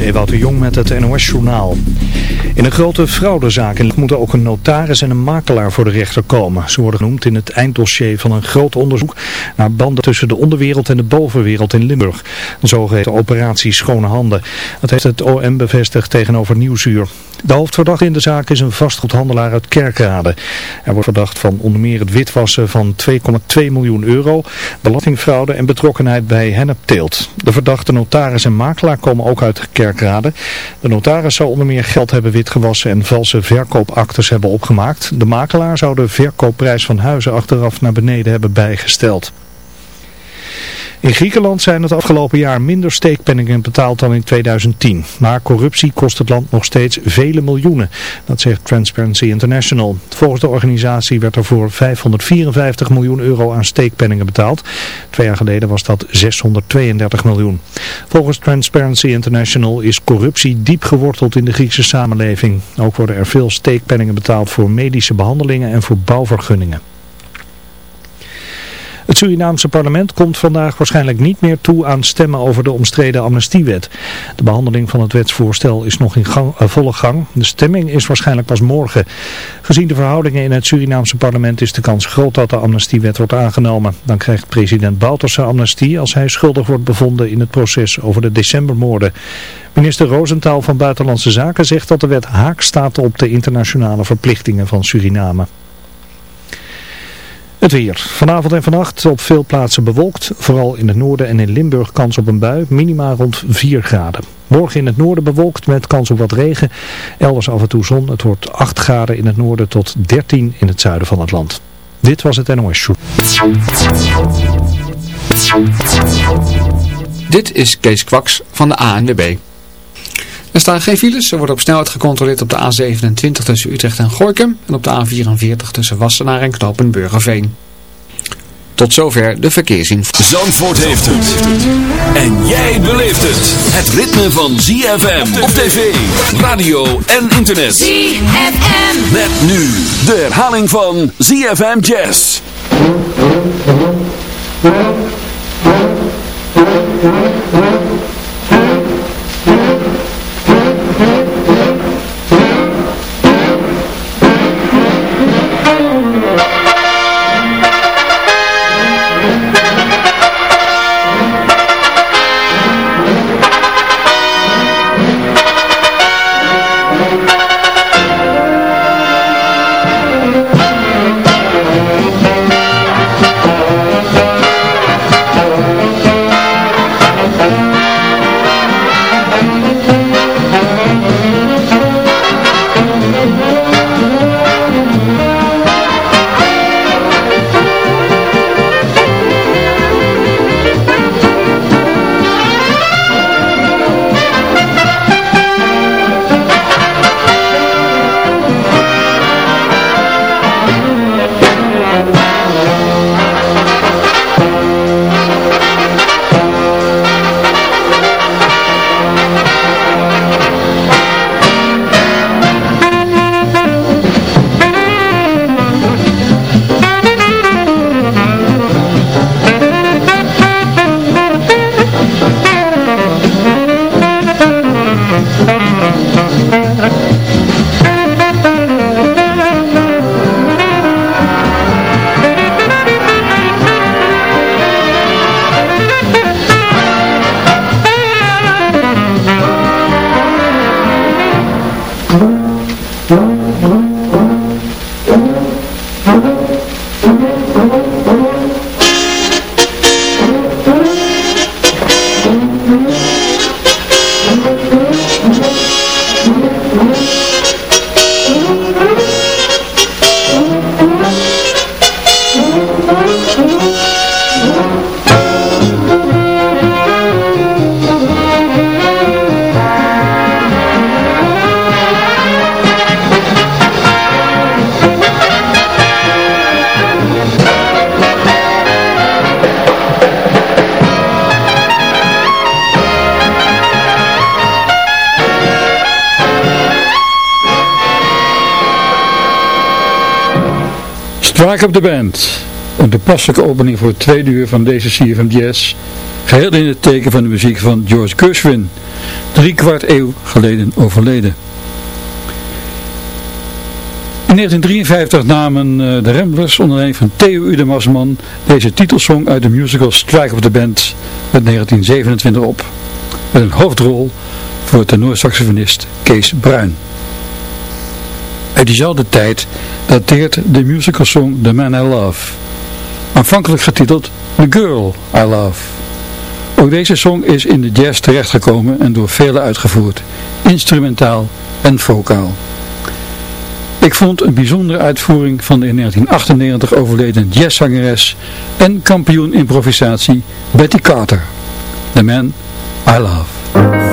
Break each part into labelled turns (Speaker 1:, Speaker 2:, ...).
Speaker 1: is Ewout de Jong met het NOS-journaal. In een grote fraudezaak moeten ook een notaris en een makelaar voor de rechter komen. Ze worden genoemd in het einddossier van een groot onderzoek naar banden tussen de onderwereld en de bovenwereld in Limburg. Een zogeheten operatie Schone Handen. Dat heeft het OM bevestigd tegenover Nieuwsuur. De hoofdverdachte in de zaak is een vastgoedhandelaar uit Kerkrade. Hij wordt verdacht van onder meer het witwassen van 2,2 miljoen euro, belastingfraude en betrokkenheid bij hennepteelt. De verdachte notaris en makelaar komen ook uit Kerkrade. De notaris zou onder meer geld hebben witgewassen en valse verkoopactes hebben opgemaakt. De makelaar zou de verkoopprijs van huizen achteraf naar beneden hebben bijgesteld. In Griekenland zijn het afgelopen jaar minder steekpenningen betaald dan in 2010. Maar corruptie kost het land nog steeds vele miljoenen. Dat zegt Transparency International. Volgens de organisatie werd er voor 554 miljoen euro aan steekpenningen betaald. Twee jaar geleden was dat 632 miljoen. Volgens Transparency International is corruptie diep geworteld in de Griekse samenleving. Ook worden er veel steekpenningen betaald voor medische behandelingen en voor bouwvergunningen. Surinaamse parlement komt vandaag waarschijnlijk niet meer toe aan stemmen over de omstreden amnestiewet. De behandeling van het wetsvoorstel is nog in uh, volle gang. De stemming is waarschijnlijk pas morgen. Gezien de verhoudingen in het Surinaamse parlement is de kans groot dat de amnestiewet wordt aangenomen. Dan krijgt president Bouterse amnestie als hij schuldig wordt bevonden in het proces over de decembermoorden. Minister Rosenthal van Buitenlandse Zaken zegt dat de wet haak staat op de internationale verplichtingen van Suriname. Het weer. Vanavond en vannacht op veel plaatsen bewolkt. Vooral in het noorden en in Limburg kans op een bui. Minima rond 4 graden. Morgen in het noorden bewolkt met kans op wat regen. Elders af en toe zon. Het wordt 8 graden in het noorden tot 13 in het zuiden van het land. Dit was het NOS Show.
Speaker 2: Dit is Kees Kwaks van de ANWB. Er staan geen files. Er wordt op snelheid gecontroleerd op de A27 tussen Utrecht en Gorkum en op de A44 tussen Wassenaar en Knopenburgerveen. Tot zover de verkeersinformatie.
Speaker 3: Zandvoort heeft het. En jij beleeft het. Het ritme van ZFM op tv, radio en internet.
Speaker 4: ZFM.
Speaker 3: Met nu de herhaling van ZFM Jazz.
Speaker 5: Strike op de band. Een toepasselijke opening voor het tweede uur van deze CFM Jazz
Speaker 4: geheel in het teken van de muziek van George Gershwin, drie kwart eeuw geleden overleden. In 1953 namen eh, de Ramblers onder leiding van Theo Udemasman deze titelsong uit de musical Strike of the Band met 1927 op. Met een hoofdrol voor tenorsaxofonist Kees Bruin. Uit diezelfde tijd dateert de musicalsong The Man I Love, aanvankelijk getiteld The Girl I Love. Ook deze song is in de jazz terechtgekomen en door velen uitgevoerd, instrumentaal en vocaal. Ik vond een bijzondere uitvoering van de in 1998 overleden jazzzangeres en kampioen improvisatie Betty Carter, The Man I Love.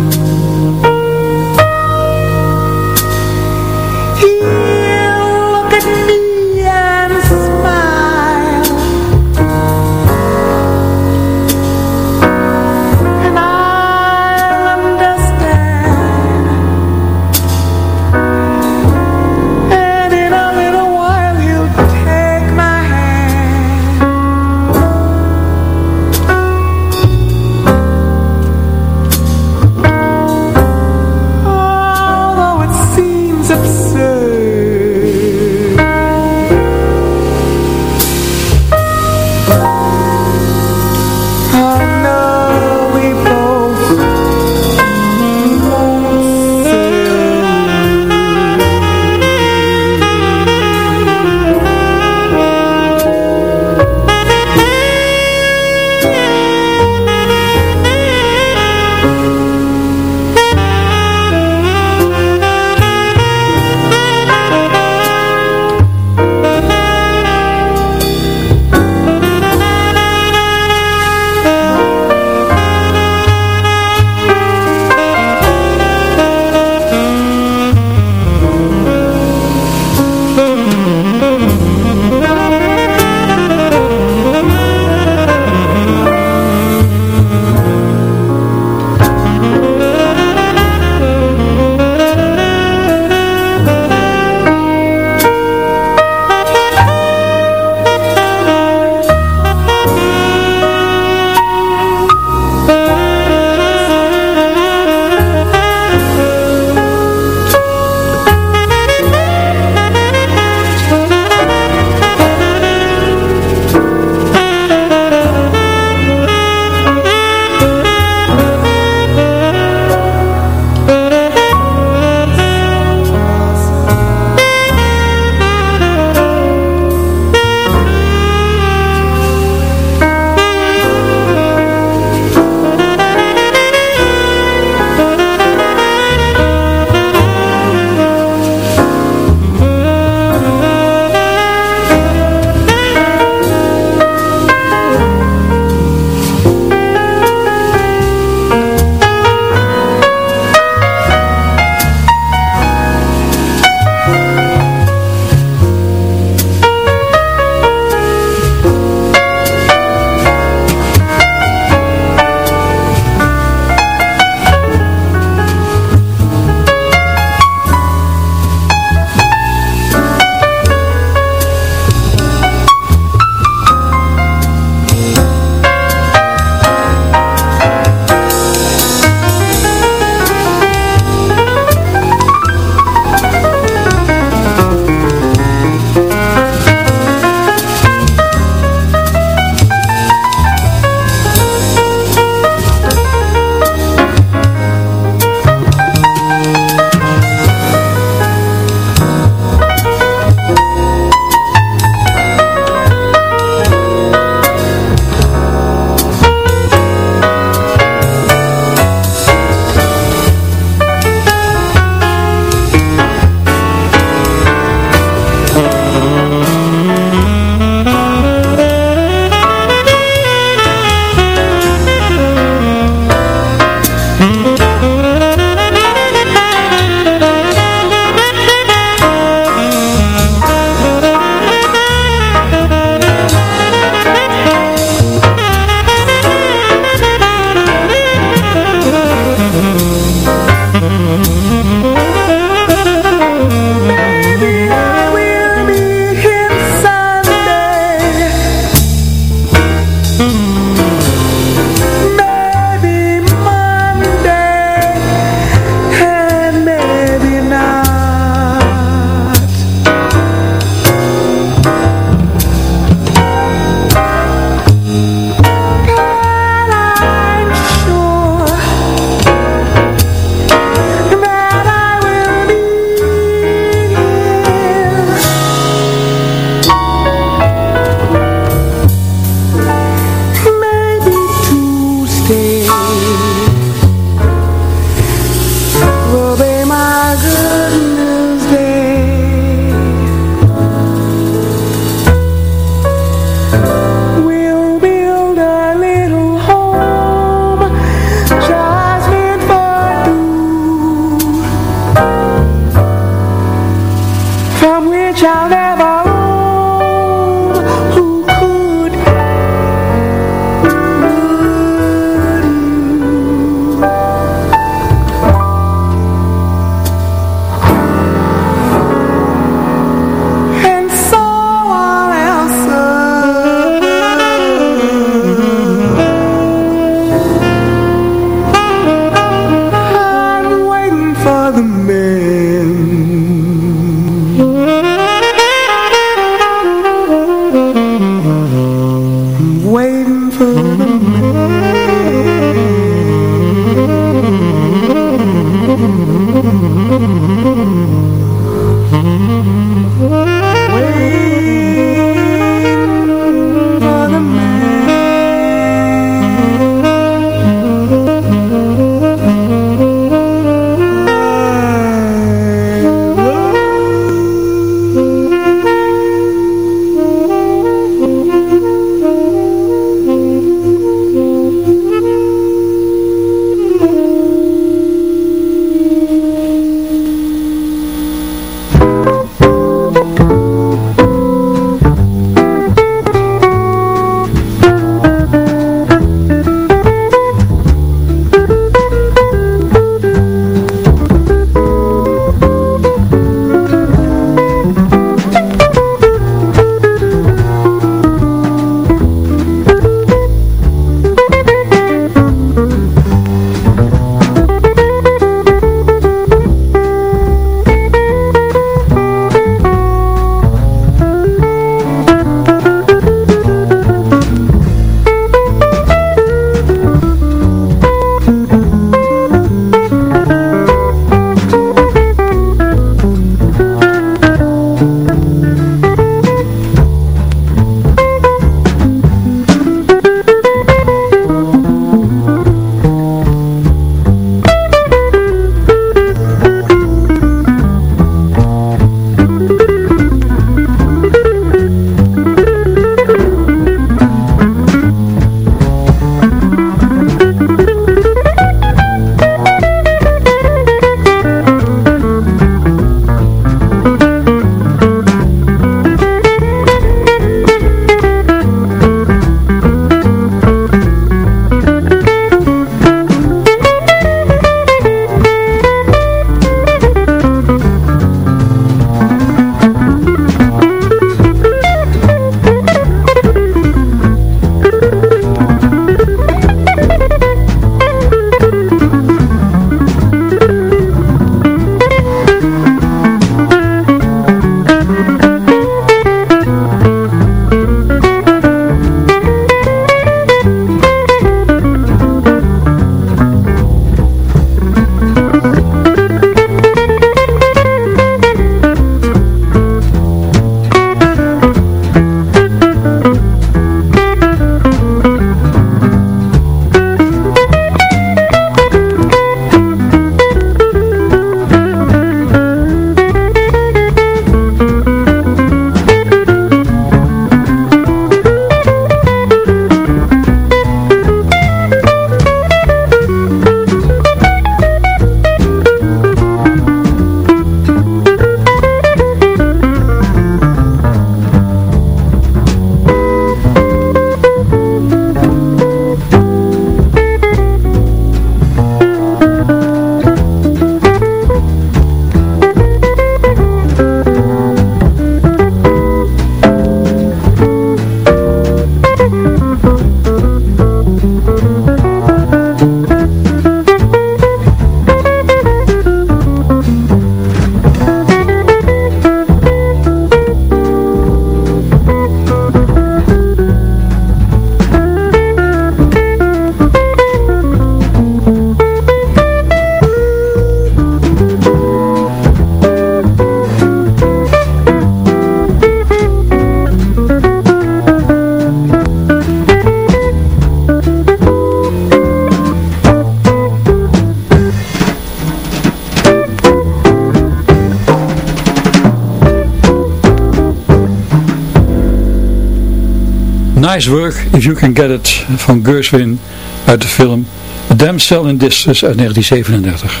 Speaker 4: Nice Work If You Can Get It van Gershwin uit de film The Damsel in Distress uit 1937.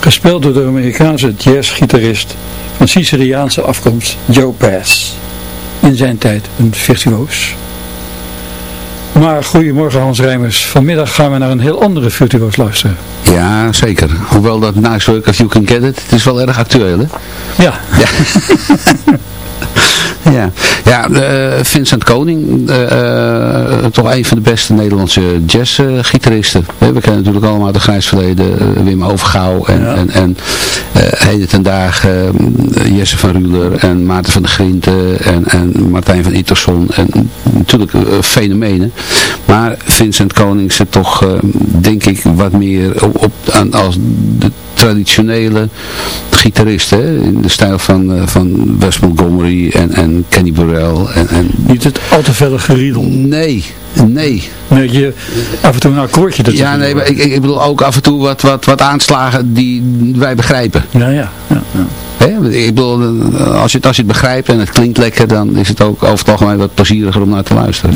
Speaker 4: Gespeeld door de Amerikaanse jazzgitarist van Siciliaanse afkomst Joe Pass. In zijn tijd een virtuoos. Maar goedemorgen Hans Rijmers. Vanmiddag gaan we naar een heel andere virtuoos luisteren.
Speaker 5: Ja, zeker. Hoewel dat Nice Work If You Can Get It, het is wel erg actueel hè?
Speaker 4: Ja.
Speaker 5: Ja. Ja, ja uh, Vincent Koning, uh, uh, toch een van de beste Nederlandse jazzgitaristen. we kennen natuurlijk allemaal de grijs verleden, Wim Overgouw en, ja. en, en heden ten dagen Jesse van Ruler en Maarten van der Grinten en, en Martijn van Itterson en natuurlijk fenomenen. Maar Vincent Koning zit toch, denk ik, wat meer op, op aan, als de traditionele gitarist, hè, in de stijl van, uh, van Wes Montgomery en, en Kenny Burrell. En, en...
Speaker 4: Niet het al te felle geriedel.
Speaker 5: Nee, nee.
Speaker 4: Nee, je af en toe een akkoordje. Dat
Speaker 5: ja, nee, maar ik, ik bedoel ook af en toe wat, wat, wat aanslagen die wij begrijpen.
Speaker 4: Ja, ja. ja, ja.
Speaker 5: He, ik bedoel, als je, het, als je het begrijpt en het klinkt lekker, dan is het ook over het algemeen wat plezieriger om naar te luisteren.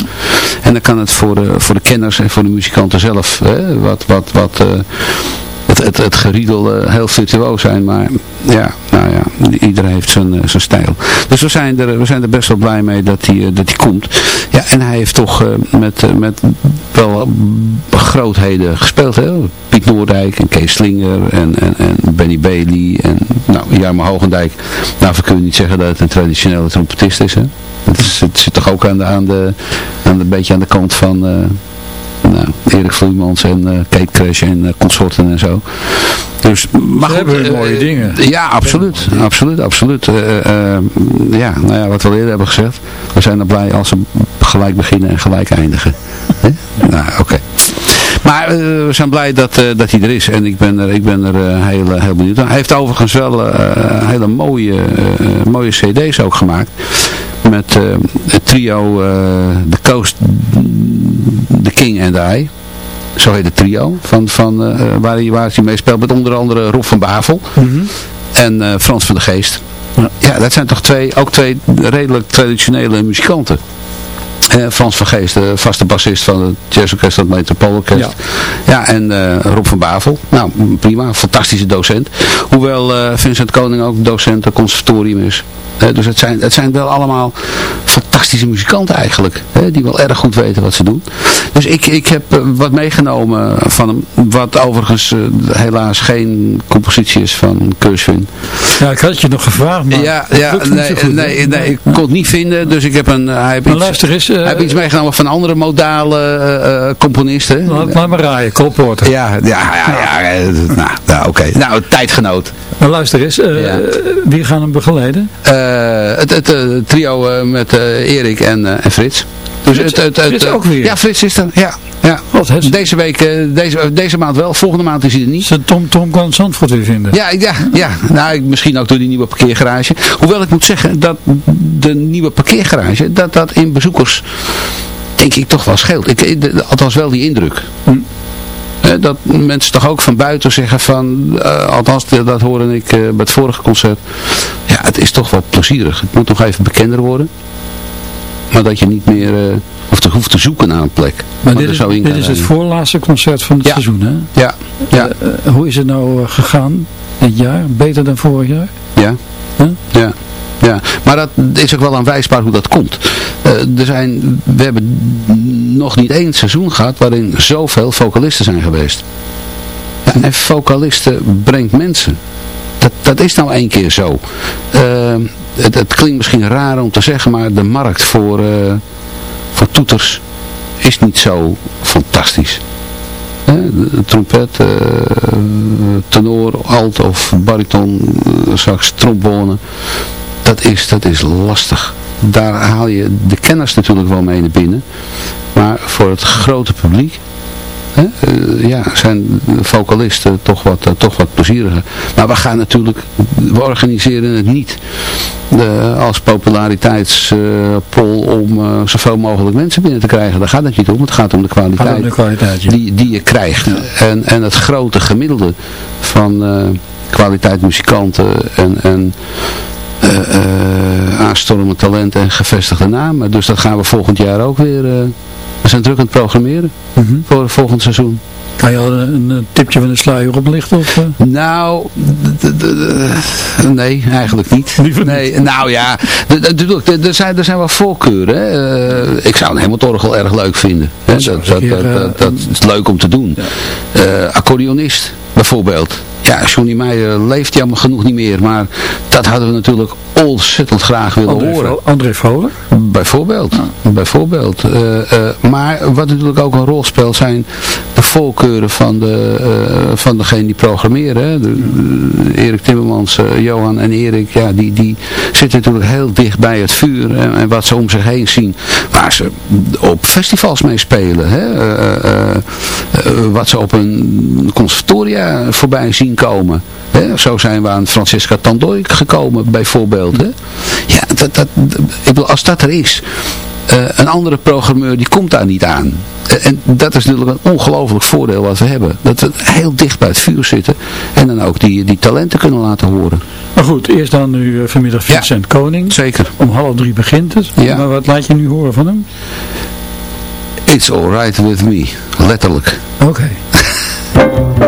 Speaker 5: En dan kan het voor de, voor de kenners en voor de muzikanten zelf hè, wat, wat, wat, uh, het, het, geriedel uh, heel virtuoos zijn, maar ja, nou ja, iedereen heeft zijn, uh, zijn stijl. Dus we zijn, er, we zijn er best wel blij mee dat hij, uh, dat komt. Ja, en hij heeft toch met, met wel grootheden gespeeld. Hè? Piet Noordijk en Kees Slinger en, en, en Benny Bailey en nou, Jarmo Hogendijk. Nou, we kunnen niet zeggen dat het een traditionele trompetist is. Hè? Het, het zit toch ook aan de, aan de, aan de, een beetje aan de kant van Erik Vloeimans en uh, Kate Crash en uh, consorten en zo. Dus,
Speaker 4: maar goed, hebben mooie dingen.
Speaker 5: Ja, absoluut. Absoluut, absoluut. ja, nou ja, wat we al eerder hebben gezegd. We zijn er blij als ze gelijk beginnen en gelijk eindigen. nou, oké. Maar uh, we zijn blij dat, uh, dat hij er is. En ik ben er, ik ben er uh, heel, heel benieuwd. Hij heeft overigens wel hele mooie, mooie cd's ook gemaakt. Met het trio The Coast, The King and I. Zo heet het trio. Van, van, waar, hij, waar hij mee speelt. Met onder andere Rob van Bavel.
Speaker 4: Mm -hmm.
Speaker 5: En Frans van de Geest. Ja. dat zijn toch twee, ook twee redelijk traditionele muzikanten. Uh, Frans van Geest, de vaste bassist van het jazzorkest, het Metropoolorkest. Ja. ja, en uh, Rob van Bavel. Nou, prima, fantastische docent. Hoewel uh, Vincent Koning ook docent aan conservatorium is. Dus het zijn, het zijn wel allemaal fantastische muzikanten eigenlijk. Hè, die wel erg goed weten wat ze doen. Dus ik, ik heb wat meegenomen van hem. Wat overigens helaas geen compositie is van Gershwin.
Speaker 4: Ja, ik had je nog gevraagd, maar
Speaker 5: ja, ja, nee, goed, nee, nee, ik kon het niet vinden. Dus ik heb een... hij heeft
Speaker 4: maar luister eens...
Speaker 5: hij heeft iets meegenomen van andere modale uh, componisten.
Speaker 4: Laat, laat maar raaien, Cole
Speaker 5: Ja, ja, ja, ja, ja nou, nou oké. Okay. Nou, tijdgenoot.
Speaker 4: Maar luister eens, uh, ja. wie gaan hem begeleiden?
Speaker 5: Uh, het, het trio met Erik en, en Frits.
Speaker 4: Dus Frits, het, het, het, Frits ook weer?
Speaker 5: Ja, Frits is er, ja. ja.
Speaker 4: Wat,
Speaker 5: deze week, deze, deze maand wel, volgende maand is hij er niet.
Speaker 4: Ze Tom, Tom kan Zandvoort weer vinden.
Speaker 5: Ja, ja, ja. nou, misschien ook door die nieuwe parkeergarage. Hoewel ik moet zeggen dat de nieuwe parkeergarage, dat dat in bezoekers denk ik toch wel scheelt. Ik, althans wel die indruk.
Speaker 4: Hm.
Speaker 5: Dat mensen toch ook van buiten zeggen van, uh, althans dat hoorde ik uh, bij het vorige concert. Ja, het is toch wel plezierig. Het moet nog even bekender worden. Maar dat je niet meer uh, of te, hoeft te zoeken naar een plek.
Speaker 4: Maar dit is, dit is het voorlaatste concert van het
Speaker 5: ja.
Speaker 4: seizoen hè?
Speaker 5: Ja. ja.
Speaker 4: hoe is het nou gegaan dit jaar? Beter dan vorig jaar?
Speaker 5: Ja.
Speaker 4: Huh?
Speaker 5: Ja. Ja, maar dat is ook wel aanwijsbaar hoe dat komt. Uh, er zijn, we hebben nog niet één seizoen gehad waarin zoveel vocalisten zijn geweest. En vocalisten brengt mensen. Dat, dat is nou één keer zo. Uh, het, het, klinkt misschien raar om te zeggen, maar de markt voor, uh, voor toeters is niet zo fantastisch. Trompet, uh, tenor, alt of bariton, sax, trombone dat is, dat is lastig. Daar haal je de kennis natuurlijk wel mee naar binnen. Maar voor het grote publiek hè, uh, ja, zijn vocalisten toch wat, uh, toch wat plezieriger. Maar we gaan natuurlijk, we organiseren het niet uh, als populariteitspol om zoveel mogelijk mensen binnen te krijgen. Daar gaat het niet om. Het gaat om de kwaliteit,
Speaker 4: om de kwaliteit ja.
Speaker 5: die, die je krijgt. Ja. En, en het grote gemiddelde van kwaliteit muzikanten en... en aanstormend talent en gevestigde namen. Dus dat gaan we volgend jaar ook weer... we zijn druk aan het programmeren
Speaker 4: Mhm.
Speaker 5: voor volgend seizoen.
Speaker 4: Kan je al een, tipje van de sluier oplichten? Of, eh?
Speaker 5: Nou, d- nee, eigenlijk niet.
Speaker 4: Liever niet.
Speaker 5: nee, Nou ja, er zijn, er zijn wel voorkeuren. Eh, ik zou een Hemmeltorgel erg leuk vinden. Hè. Dat, dat,
Speaker 4: eh,
Speaker 5: is leuk om te doen. Eh, accordeonist bijvoorbeeld. Ja, Johnny Meijer leeft jammer genoeg niet meer. Maar dat hadden we natuurlijk ontzettend graag willen
Speaker 4: André,
Speaker 5: horen.
Speaker 4: Vo- André Voler?
Speaker 5: Bijvoorbeeld. Bijvoorbeeld. Eh, eh, maar wat natuurlijk ook een rol speelt zijn voorkeuren van, de, eh, van degene die programmeren. De- Erik Timmermans, eh, Johan en Erik, ja, die, die zitten natuurlijk heel dicht bij het vuur. En, en wat ze om zich heen zien. Waar ze op festivals mee spelen. Hè. Eh, eh, eh, wat ze op een conservatoria voorbij zien komen. Hè. Zo zijn we aan Francisca Tandooi gekomen bijvoorbeeld. Hè. Ja, dat, dat, ik bedoel, als dat er is, eh, een andere programmeur die komt daar niet aan. Eh, en dat is natuurlijk een ongelooflijk voordeel wat we hebben. Dat we heel dicht bij het vuur zitten en dan ook die, die talenten kunnen laten horen.
Speaker 4: Maar goed, eerst dan nu eh, vanmiddag
Speaker 5: Ja.
Speaker 4: Vincent Koning.
Speaker 5: Zeker.
Speaker 4: Om half drie begint het.
Speaker 5: Ja.
Speaker 4: Maar wat laat je nu horen van hem?
Speaker 5: It's alright with me. Letterlijk.
Speaker 4: Oké.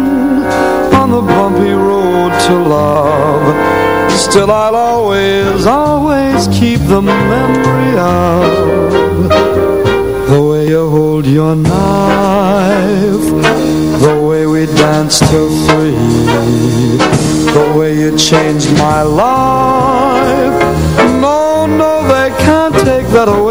Speaker 6: Still I'll always, always keep the memory of The way you hold your knife The way we danced till three The way you changed my life. No, no, they can't take that away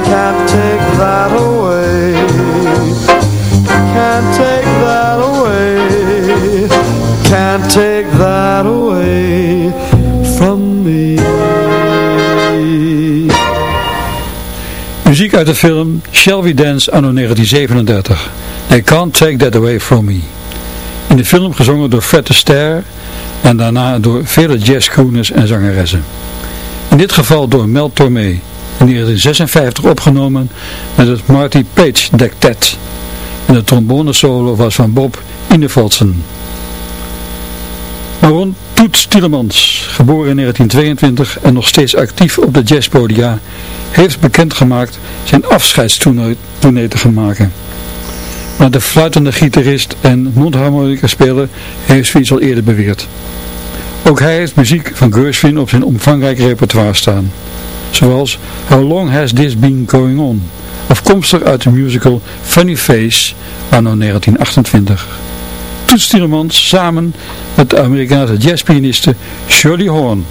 Speaker 6: can't take that away Can't take that away Can't take that away from me
Speaker 4: Muziek uit de film We Dance anno 1937. They Can't Take That Away From Me. In de film gezongen door Fred Astaire en daarna door vele jazzcrooners en zangeressen. In dit geval door Mel Tormé in 1956 opgenomen met het Marty Page Dectet. En de trombonesolo was van Bob Innevolsen. Baron Toet Tielemans, geboren in 1922 en nog steeds actief op de jazzpodia, heeft bekendgemaakt zijn afscheidstournee te gaan maken. Maar de fluitende gitarist en mondharmonica speler heeft zoiets al eerder beweerd. Ook hij heeft muziek van Gershwin op zijn omvangrijk repertoire staan zoals How Long Has This Been Going On, afkomstig uit de musical Funny Face, anno 1928. Toets samen met de Amerikaanse jazzpianiste Shirley Horn.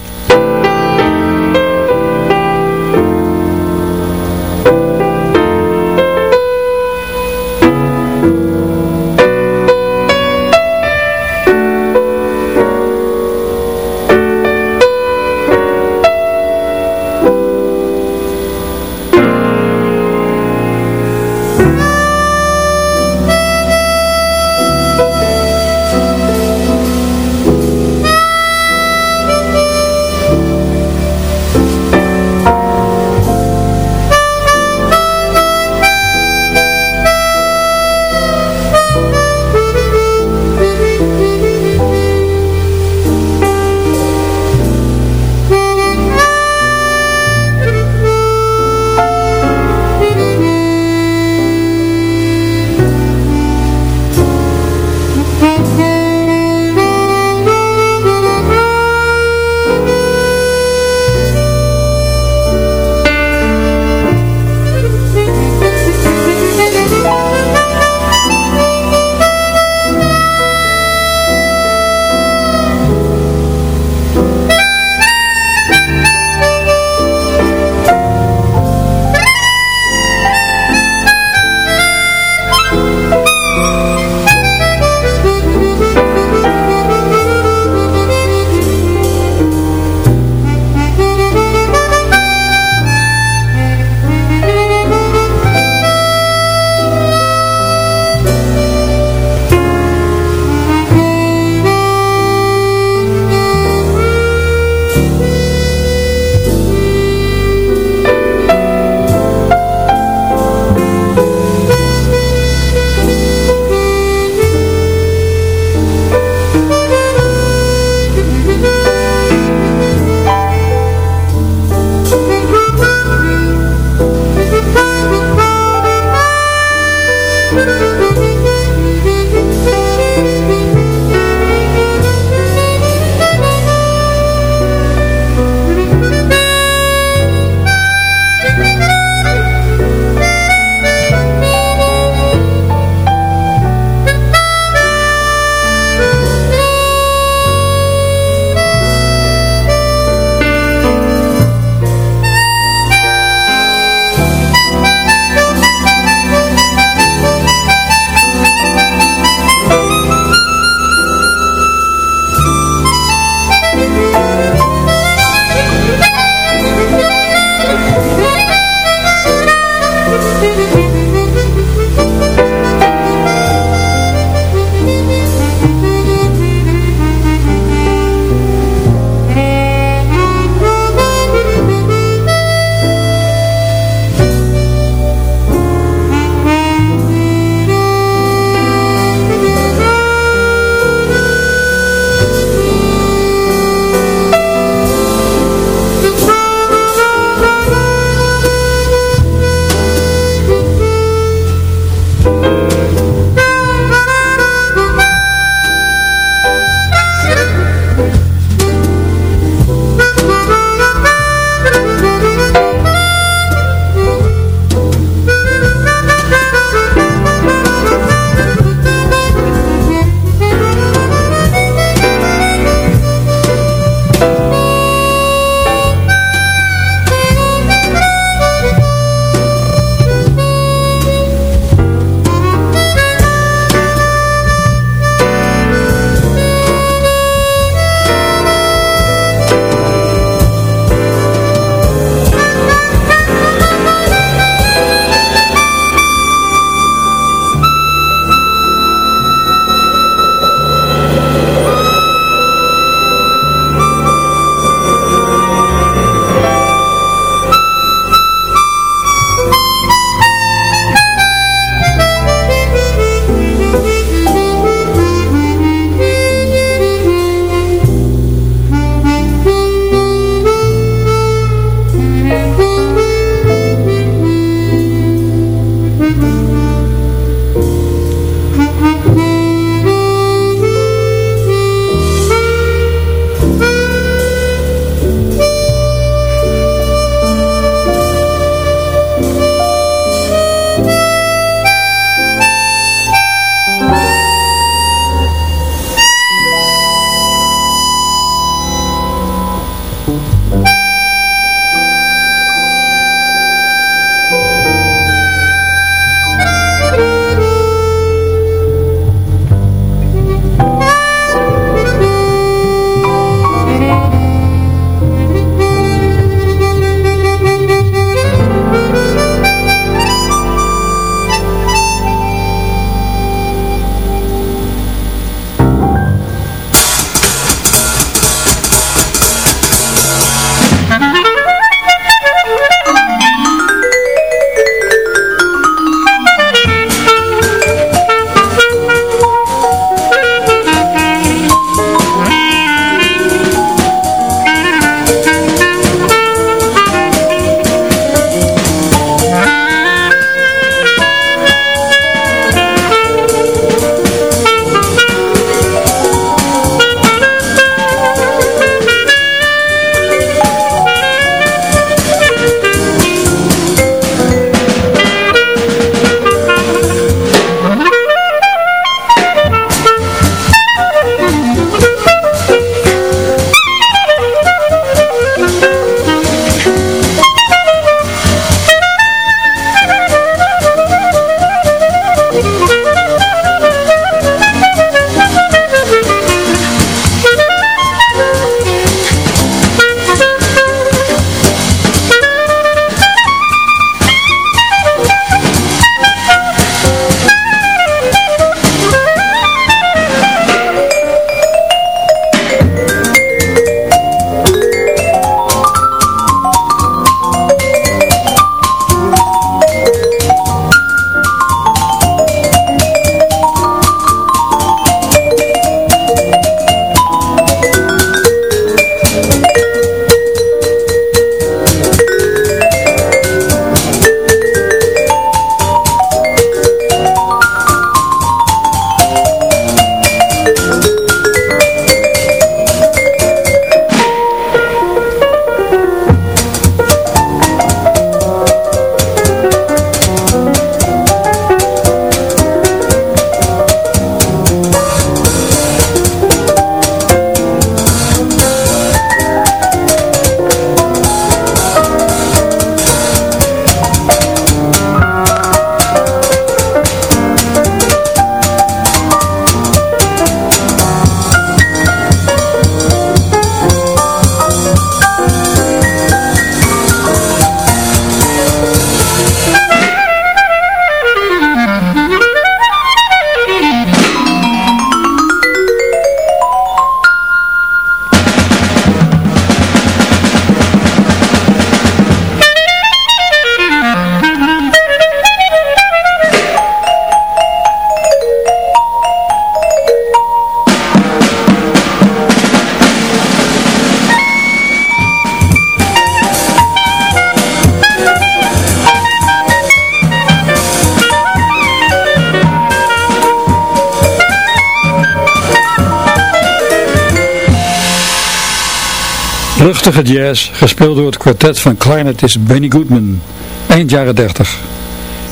Speaker 4: Jazz, gespeeld door het kwartet van clarinetist Benny Goodman, eind jaren 30.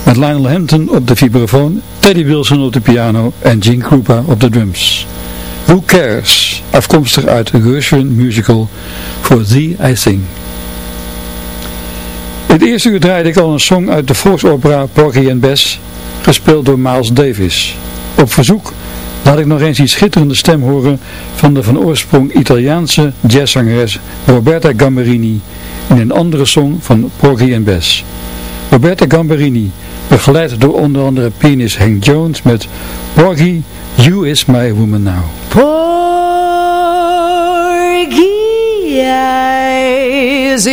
Speaker 4: Met Lionel Hampton op de vibrafoon, Teddy Wilson op de piano en Gene Krupa op de drums. Who Cares, afkomstig uit de Gershwin musical For Thee I Sing. In het eerste uur draaide ik al een song uit de volksopera Porgy and Bess, gespeeld door Miles Davis. Op verzoek laat ik nog eens die schitterende stem horen van de van oorsprong Italiaanse jazzzangeres Roberta Gamberini in een andere song van Porgy and Bess. Roberta Gamberini, begeleid door onder andere pianist Hank Jones met Porgy, You Is My Woman Now.
Speaker 7: Porgy, is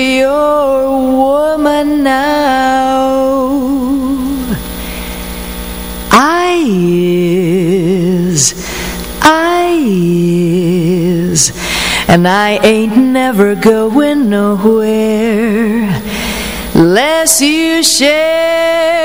Speaker 7: and I ain't never going nowhere. Lest you share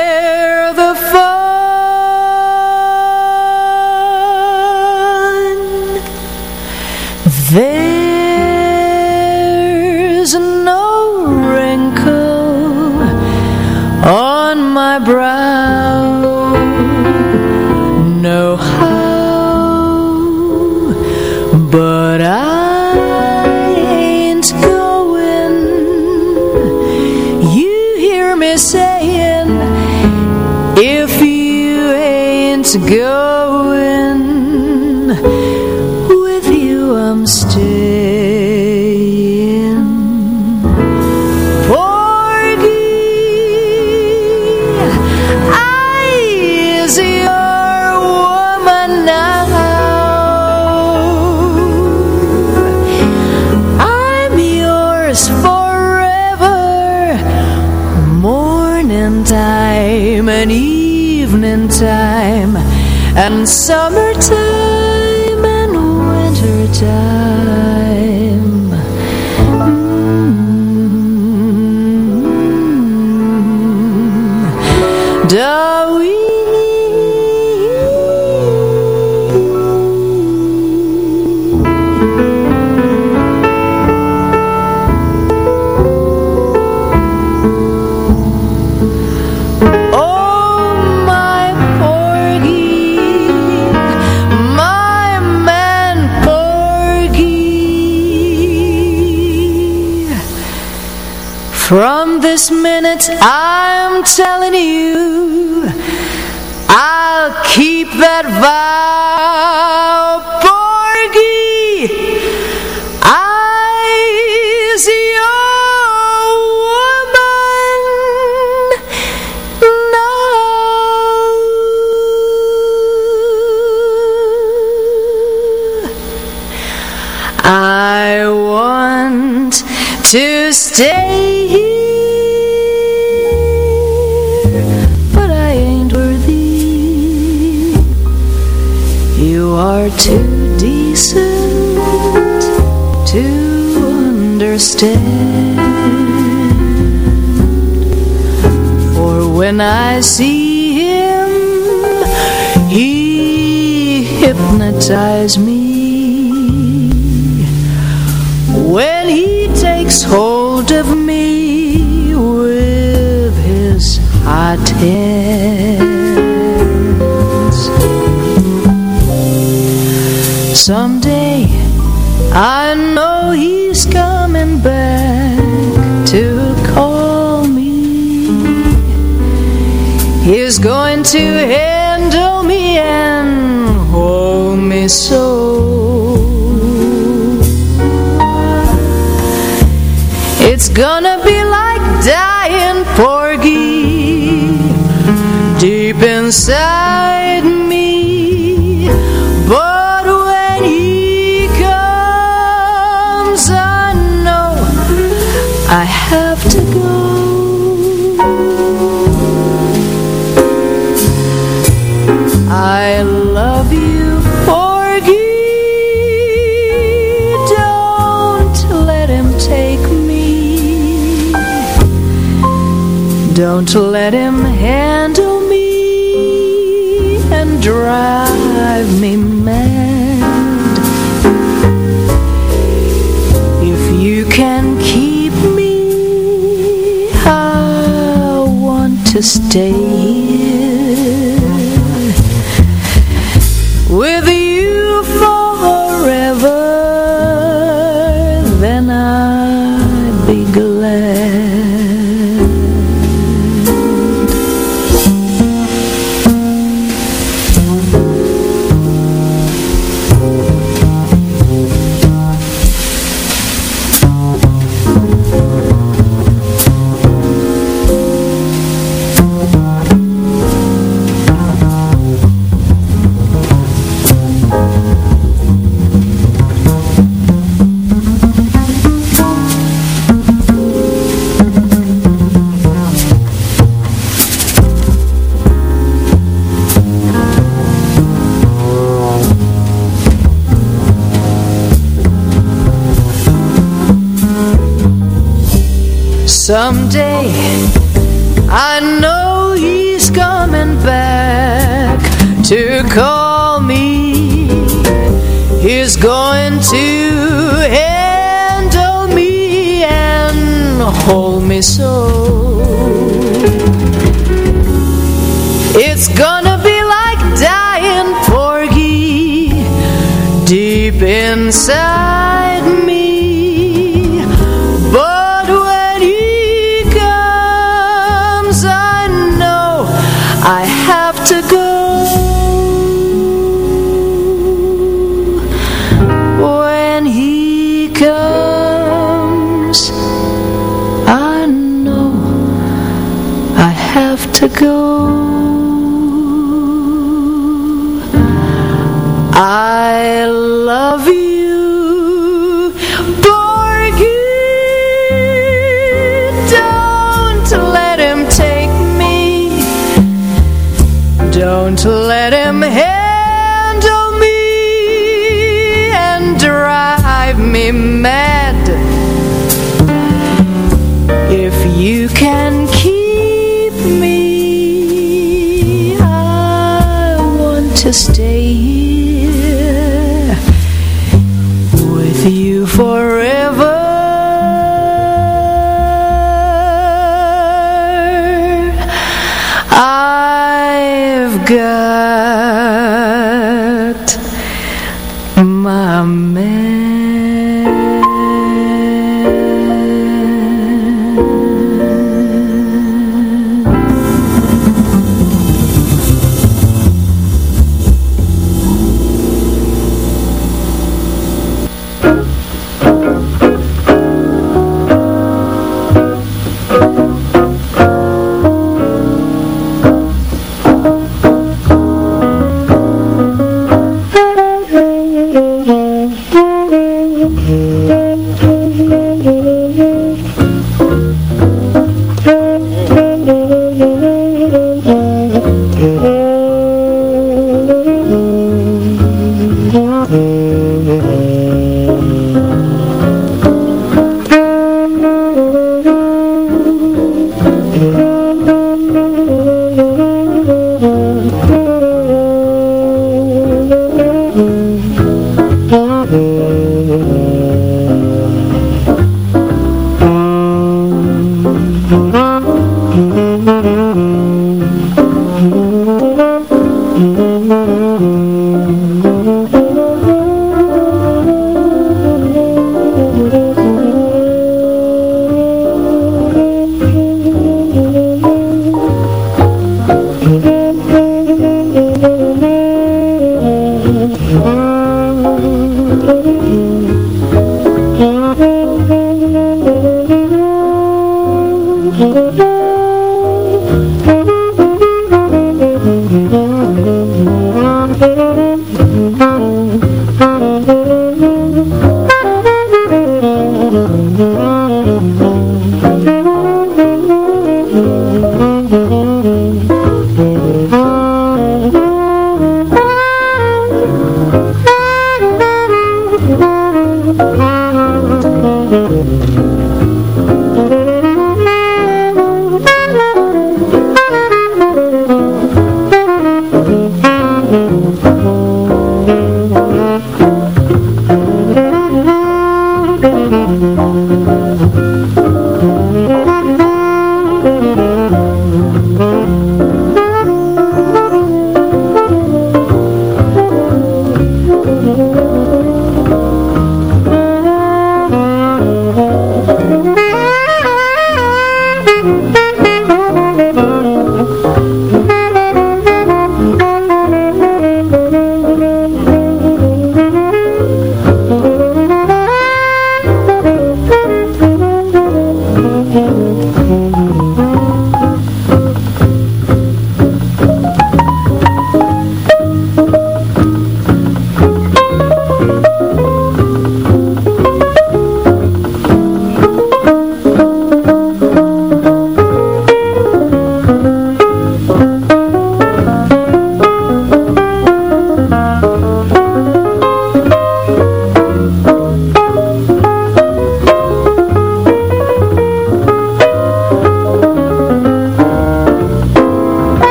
Speaker 7: and I'm telling you, I'll keep that vow, porgy. I's your woman now. I want to stay are too decent to understand. For when I see him, he hypnotizes me. When he takes hold of me with his hot hands. Someday I know he's coming back to call me. He's going to handle me and hold me so. It's gonna be like dying porgy deep inside Don't let him handle me and drive me mad. If you can keep me, I want to stay hold me so. It's gonna be like dying for deep inside.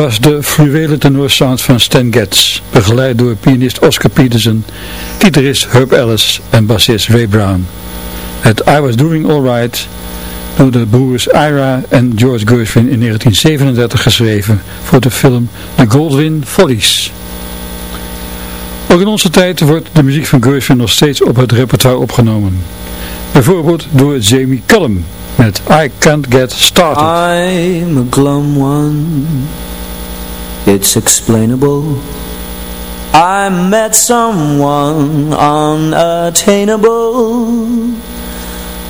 Speaker 4: Was de fluwele tenorsound van Stan Getz, begeleid door pianist Oscar Peterson, gitarist Herb Ellis en bassist Ray Brown. Het I Was Doing Alright door de broers Ira en George Gershwin in 1937 geschreven voor de film The Goldwyn Follies. Ook in onze tijd wordt de muziek van Gershwin nog steeds op het repertoire opgenomen. Bijvoorbeeld door Jamie Cullum met I Can't Get Started.
Speaker 8: I'm a glum one It's explainable. I met someone unattainable.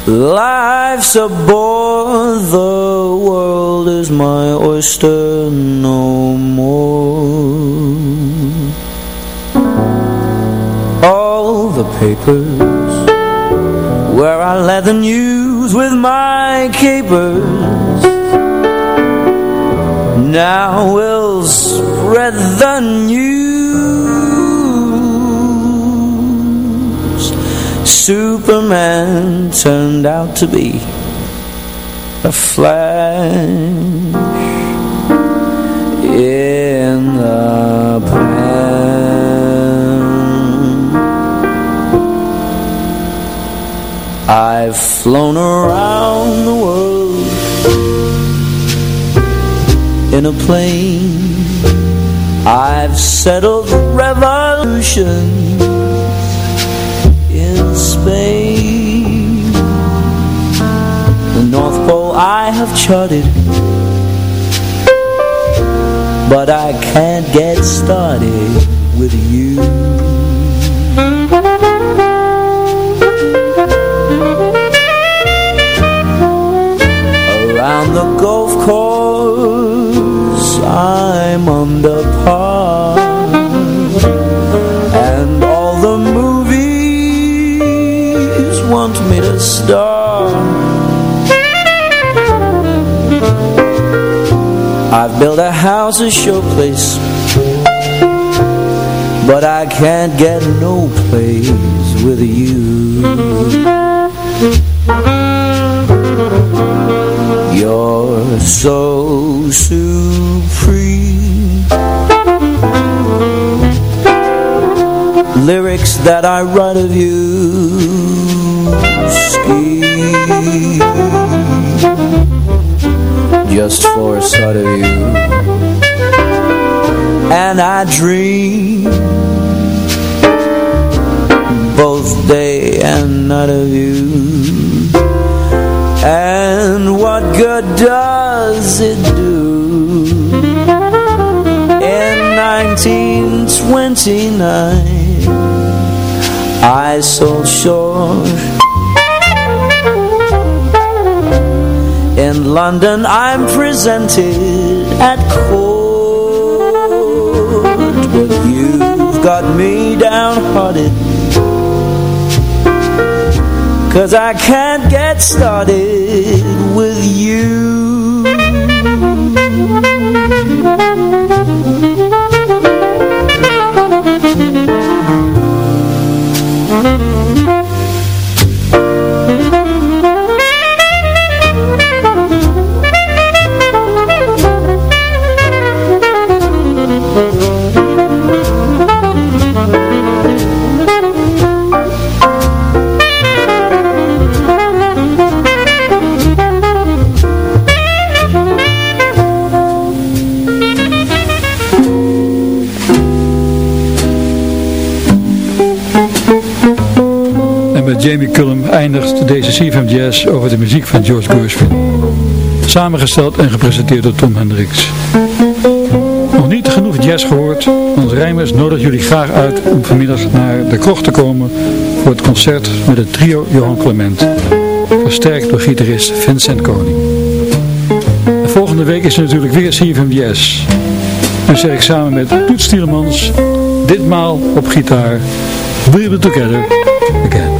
Speaker 8: Life's a bore. The world is my oyster no more. All the papers Where I let the news with my capers. Now we'll spread the news. Superman turned out to be a flash in the pan. I've flown around the world in a plane. I've settled revolutions in Spain. The North Pole I have charted But I can't get started with you. Around the golf I'm under par And all the movies want me to star. I've built a house, a showplace But I can't get no place with you You're so supreme. Lyrics that I write of you Just for a sight of you. And I dream Both day and night of you and what good does it do? In 1929 I sold short In London I'm presented at court But you've got me downhearted Cause I can't get started with you
Speaker 4: met Jamie Cullum eindigt deze CFM Jazz over de muziek van George Gershwin. Samengesteld en gepresenteerd door Tom Hendricks. Nog niet genoeg jazz gehoord? Ons Rijmers nodigt jullie graag uit om vanmiddag naar de krocht te komen voor het concert met het trio Johan Clement. Versterkt door gitarist Vincent Koning. De volgende week is er natuurlijk weer CFM Jazz. Nu zeg ik samen met Toets Stielemans, ditmaal op gitaar, We'll together again.